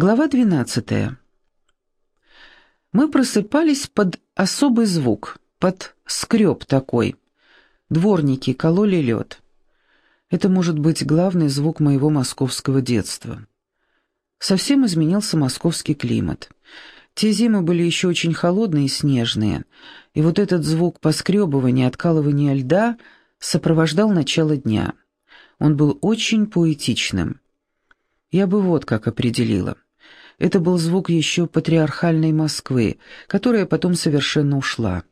Глава 12. Мы просыпались под особый звук, под скреб такой. Дворники кололи лед. Это может быть главный звук моего московского детства. Совсем изменился московский климат. Те зимы были еще очень холодные и снежные, и вот этот звук поскребывания, откалывания льда сопровождал начало дня. Он был очень поэтичным. Я бы вот как определила — это был звук еще патриархальной Москвы, которая потом совершенно ушла.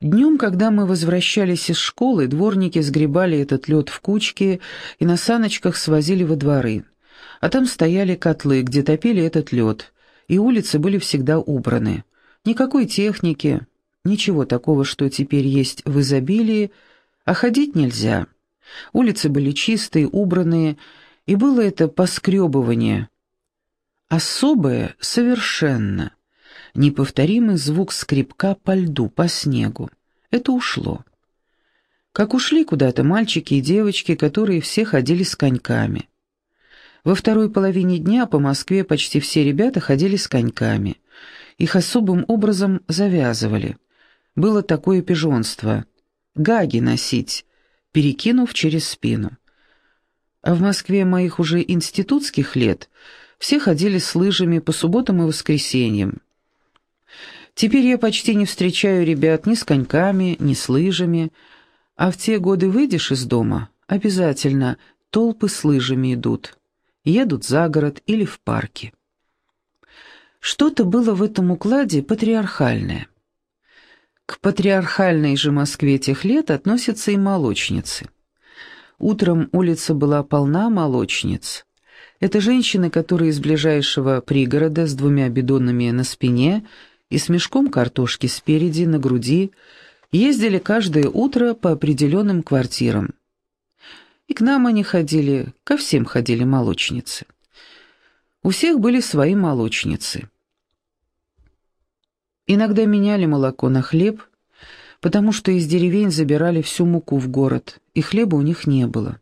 Днем, когда мы возвращались из школы, дворники сгребали этот лед в кучки и на саночках свозили во дворы. А там стояли котлы, где топили этот лед, и улицы были всегда убраны. Никакой техники, ничего такого, что теперь есть в изобилии, а ходить нельзя. Улицы были чистые, убранные, и было это поскребывание. Особое совершенно. Неповторимый звук скребка по льду, по снегу. Это ушло. Как ушли куда-то мальчики и девочки, которые все ходили с коньками. Во второй половине дня по Москве почти все ребята ходили с коньками. Их особым образом завязывали. Было такое пижонство. Гаги носить, перекинув через спину. А в Москве моих уже институтских лет все ходили с лыжами по субботам и воскресеньям. Теперь я почти не встречаю ребят ни с коньками, ни с лыжами, а в те годы выйдешь из дома, обязательно толпы с лыжами идут, едут за город или в парке. Что-то было в этом укладе патриархальное. К патриархальной же Москве тех лет относятся и молочницы – Утром улица была полна молочниц. Это женщины, которые из ближайшего пригорода с двумя бидонами на спине и с мешком картошки спереди на груди ездили каждое утро по определенным квартирам. И к нам они ходили, ко всем ходили молочницы. У всех были свои молочницы. Иногда меняли молоко на хлеб, потому что из деревень забирали всю муку в город, и хлеба у них не было.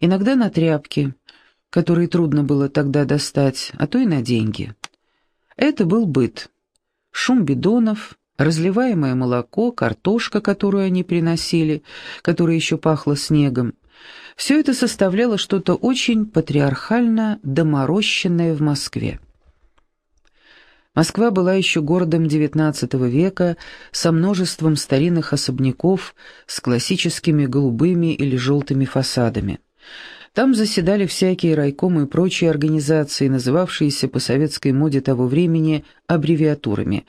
Иногда на тряпки, которые трудно было тогда достать, а то и на деньги. Это был быт. Шум бидонов, разливаемое молоко, картошка, которую они приносили, которая еще пахла снегом. Все это составляло что-то очень патриархально доморощенное в Москве. Москва была еще городом XIX века со множеством старинных особняков с классическими голубыми или желтыми фасадами. Там заседали всякие райкомы и прочие организации, называвшиеся по советской моде того времени аббревиатурами,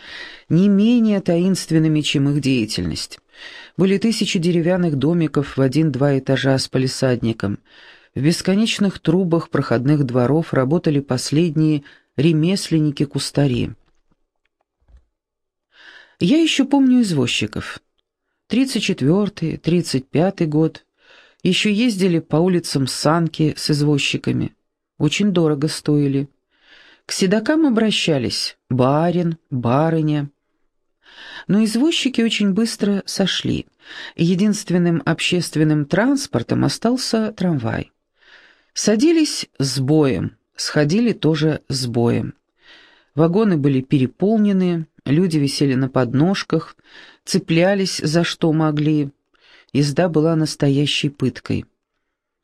не менее таинственными, чем их деятельность. Были тысячи деревянных домиков в один-два этажа с палисадником. В бесконечных трубах проходных дворов работали последние ремесленники-кустари. Я еще помню извозчиков. 34-й, 35-й год. Еще ездили по улицам санки с извозчиками. Очень дорого стоили. К седокам обращались барин, барыня. Но извозчики очень быстро сошли. Единственным общественным транспортом остался трамвай. Садились с боем, сходили тоже с боем. Вагоны были переполнены, люди висели на подножках, цеплялись за что могли. Езда была настоящей пыткой.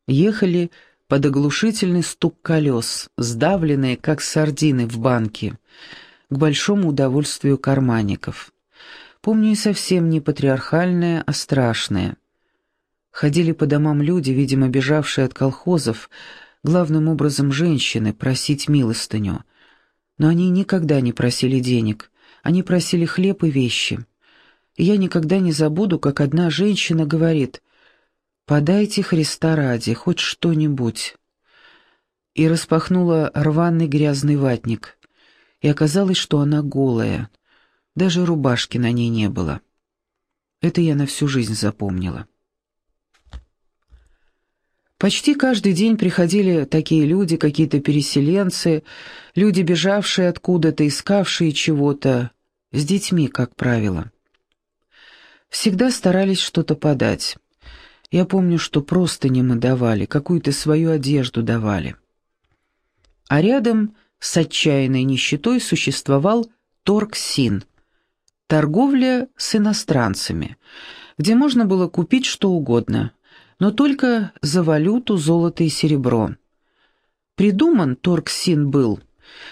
Ехали под оглушительный стук колес, сдавленные, как сардины в банке, к большому удовольствию карманников. Помню и совсем не патриархальное, а страшное. Ходили по домам люди, видимо, бежавшие от колхозов, главным образом женщины, просить милостыню. Но они никогда не просили денег, они просили хлеб и вещи. И я никогда не забуду, как одна женщина говорит «Подайте Христа ради, хоть что-нибудь». И распахнула рваный грязный ватник. И оказалось, что она голая. Даже рубашки на ней не было. Это я на всю жизнь запомнила. Почти каждый день приходили такие люди, какие-то переселенцы, люди, бежавшие откуда-то, искавшие чего-то, с детьми, как правило. Всегда старались что-то подать. Я помню, что просто не мы давали, какую-то свою одежду давали. а рядом с отчаянной нищетой существовал торгсин – торговля с иностранцами, где можно было купить что угодно, но только за валюту золото и серебро. Придуман торгсин был,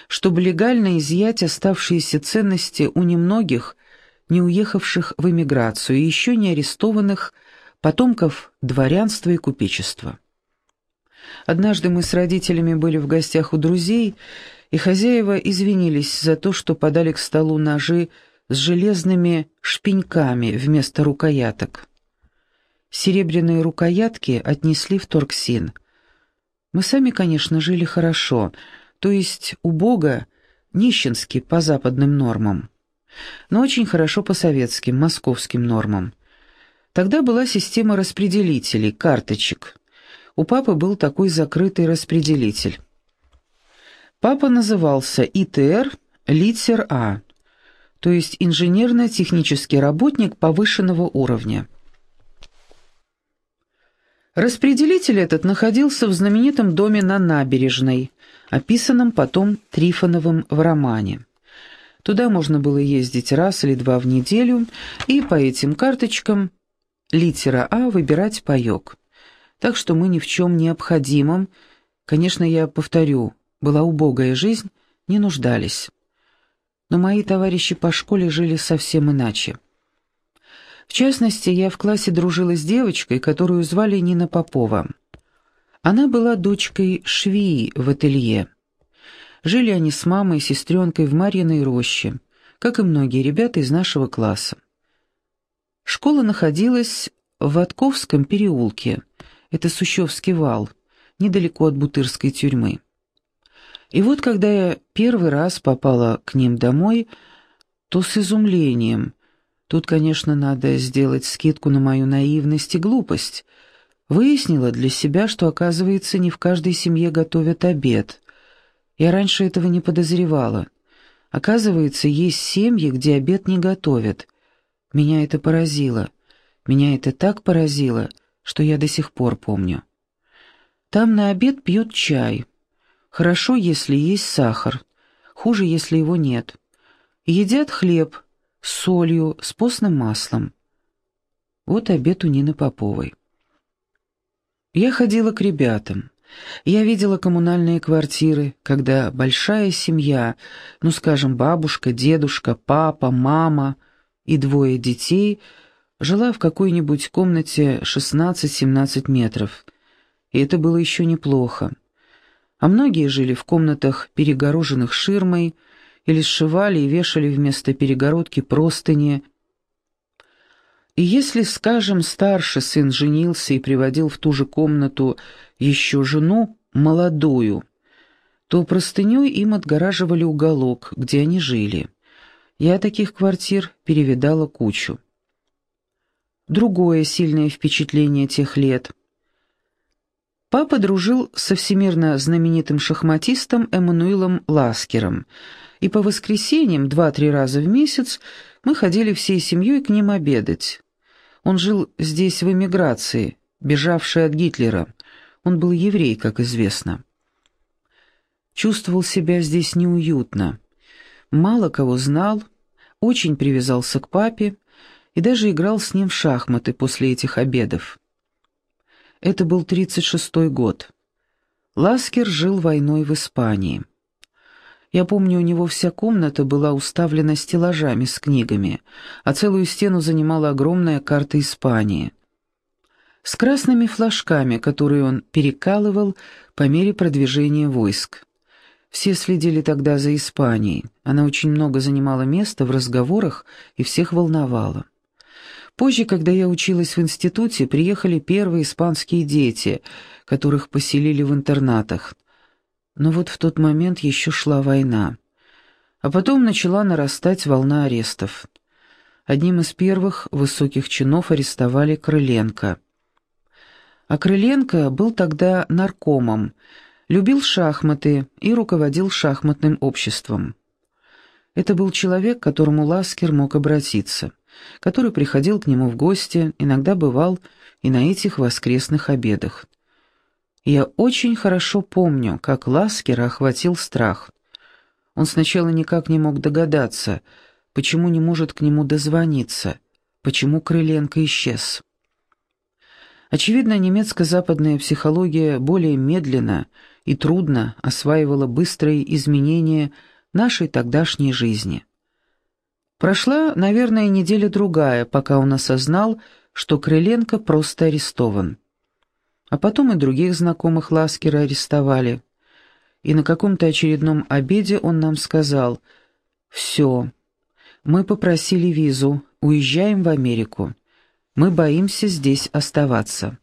чтобы легально изъять оставшиеся ценности у немногих, не уехавших в эмиграцию и еще не арестованных потомков дворянства и купечества. Однажды мы с родителями были в гостях у друзей, и хозяева извинились за то, что подали к столу ножи с железными шпеньками вместо рукояток. Серебряные рукоятки отнесли в Торксин. Мы сами, конечно, жили хорошо, то есть убого, нищенски по западным нормам, но очень хорошо по советским, московским нормам. Тогда была система распределителей, карточек. У папы был такой закрытый распределитель. Папа назывался ИТР Литер А, то есть инженерно-технический работник повышенного уровня. Распределитель этот находился в знаменитом доме на набережной, описанном потом Трифоновым в романе. Туда можно было ездить раз или два в неделю и по этим карточкам литера А выбирать паёк так что мы ни в чем необходимом, конечно, я повторю, была убогая жизнь, не нуждались. Но мои товарищи по школе жили совсем иначе. В частности, я в классе дружила с девочкой, которую звали Нина Попова. Она была дочкой швеи в ателье. Жили они с мамой и сестренкой в Марьиной роще, как и многие ребята из нашего класса. Школа находилась в Ватковском переулке – это Сущевский вал, недалеко от Бутырской тюрьмы. И вот когда я первый раз попала к ним домой, то с изумлением, тут, конечно, надо сделать скидку на мою наивность и глупость, выяснила для себя, что, оказывается, не в каждой семье готовят обед. Я раньше этого не подозревала. Оказывается, есть семьи, где обед не готовят. Меня это поразило. Меня это так поразило — что я до сих пор помню. Там на обед пьют чай. Хорошо, если есть сахар. Хуже, если его нет. Едят хлеб солью, с постным маслом. Вот обед у Нины Поповой. Я ходила к ребятам. Я видела коммунальные квартиры, когда большая семья, ну, скажем, бабушка, дедушка, папа, мама и двое детей – жила в какой-нибудь комнате 16-17 метров, и это было еще неплохо. А многие жили в комнатах, перегороженных ширмой, или сшивали и вешали вместо перегородки простыни. И если, скажем, старший сын женился и приводил в ту же комнату еще жену, молодую, то простыней им отгораживали уголок, где они жили. Я таких квартир перевидала кучу. Другое сильное впечатление тех лет. Папа дружил со всемирно знаменитым шахматистом Эммануилом Ласкером, и по воскресеньям два-три раза в месяц мы ходили всей семьей к ним обедать. Он жил здесь в эмиграции, бежавший от Гитлера. Он был еврей, как известно. Чувствовал себя здесь неуютно. Мало кого знал, очень привязался к папе, и даже играл с ним в шахматы после этих обедов. Это был 36-й год. Ласкер жил войной в Испании. Я помню, у него вся комната была уставлена стеллажами с книгами, а целую стену занимала огромная карта Испании. С красными флажками, которые он перекалывал по мере продвижения войск. Все следили тогда за Испанией. Она очень много занимала места в разговорах и всех волновала. Позже, когда я училась в институте, приехали первые испанские дети, которых поселили в интернатах. Но вот в тот момент еще шла война. А потом начала нарастать волна арестов. Одним из первых высоких чинов арестовали Крыленко. А Крыленко был тогда наркомом, любил шахматы и руководил шахматным обществом. Это был человек, к которому Ласкер мог обратиться который приходил к нему в гости, иногда бывал и на этих воскресных обедах. Я очень хорошо помню, как Ласкера охватил страх. Он сначала никак не мог догадаться, почему не может к нему дозвониться, почему Крыленко исчез. Очевидно, немецко-западная психология более медленно и трудно осваивала быстрые изменения нашей тогдашней жизни. Прошла, наверное, неделя-другая, пока он осознал, что Крыленко просто арестован. А потом и других знакомых Ласкера арестовали. И на каком-то очередном обеде он нам сказал «Все, мы попросили визу, уезжаем в Америку. Мы боимся здесь оставаться».